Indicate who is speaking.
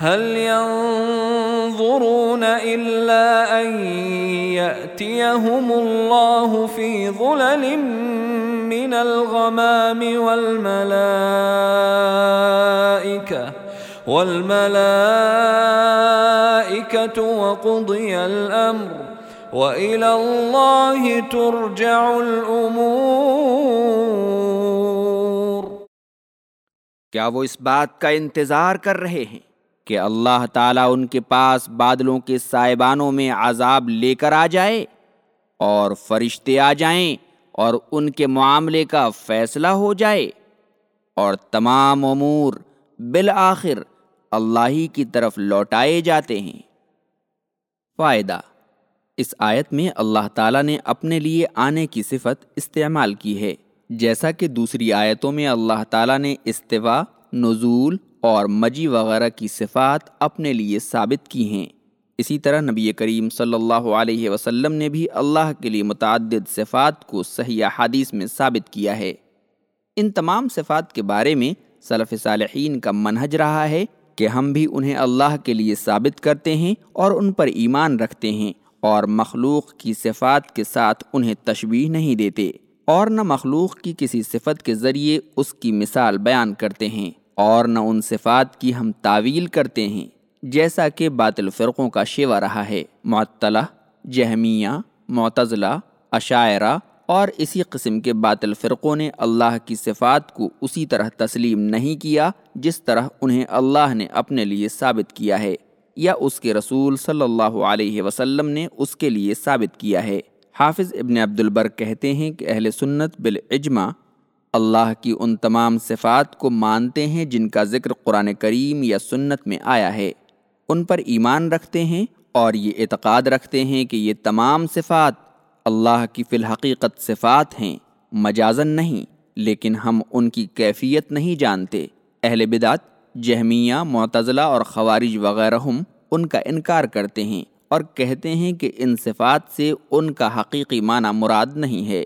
Speaker 1: هل ينظرون إلا أن يأتيهم الله في ظلل من الغمام والملائكة والملائكة وقضي الأمر وإلى الله ترجع الأمور.
Speaker 2: کیا وہ اس بات کا انتظار کر رہے ہیں کہ اللہ تعالیٰ ان کے پاس بادلوں کے سائبانوں میں عذاب لے کر آ جائے اور فرشتے آ جائیں اور ان کے معاملے کا فیصلہ ہو جائے اور تمام امور بالآخر اللہ ہی کی طرف لوٹائے جاتے ہیں۔ فائدہ، اس آیت میں اللہ تعالیٰ نے اپنے لیے آنے کی صفت استعمال کی ہے، جیسا کہ دوسری آیتوں میں اللہ تعالیٰ نے استوا نزول اور مجی وغیرہ کی صفات اپنے لیے ثابت کی ہیں۔ اسی طرح نبی کریم صلی اللہ علیہ وسلم نے بھی اللہ کے لیے متعدد صفات کو صحیح حادیث میں ثابت کیا ہے۔ ان تمام صفات کے بارے میں صلف صالحین کا منہج رہا ہے کہ ہم بھی انہیں اللہ کے لیے ثابت کرتے ہیں اور ان پر ایمان رکھتے ہیں اور مخلوق کی صفات کے ساتھ انہیں تشبیح نہیں دیتے اور نہ مخلوق کی کسی صفت کے ذریعے اس کی مثال بیان کرتے ہیں۔ اور نہ ان صفات کی ہم تعویل کرتے ہیں، جیسا کہ باطل فرقوں کا شیوا رہا ہے۔ معطلہ، جہمیہ، معتزلہ عشاعرہ اور اسی قسم کے باطل فرقوں نے اللہ کی صفات کو اسی طرح تسلیم نہیں کیا جس طرح انہیں اللہ نے اپنے لیے ثابت کیا ہے، یا اس کے رسول صلی اللہ علیہ وسلم نے اس کے لیے ثابت کیا ہے۔ حافظ ابن عبد البر کہتے ہیں کہ اہل سنت بالاجماع اللہ کی ان تمام صفات کو مانتے ہیں جن کا ذکر قرآن کریم یا سنت میں آیا ہے۔ ان پر ایمان رکھتے ہیں اور یہ اعتقاد رکھتے ہیں کہ یہ تمام صفات اللہ کی فی الحقیقت صفات ہیں۔ مجازن نہیں، لیکن ہم ان کی کیفیت نہیں جانتے۔ اہل بدعت، جہمیہ، معتزلہ اور خوارج وغیرہ ہم ان کا انکار کرتے ہیں اور کہتے ہیں کہ ان صفات سے ان کا حقیقی معنی مراد نہیں ہے۔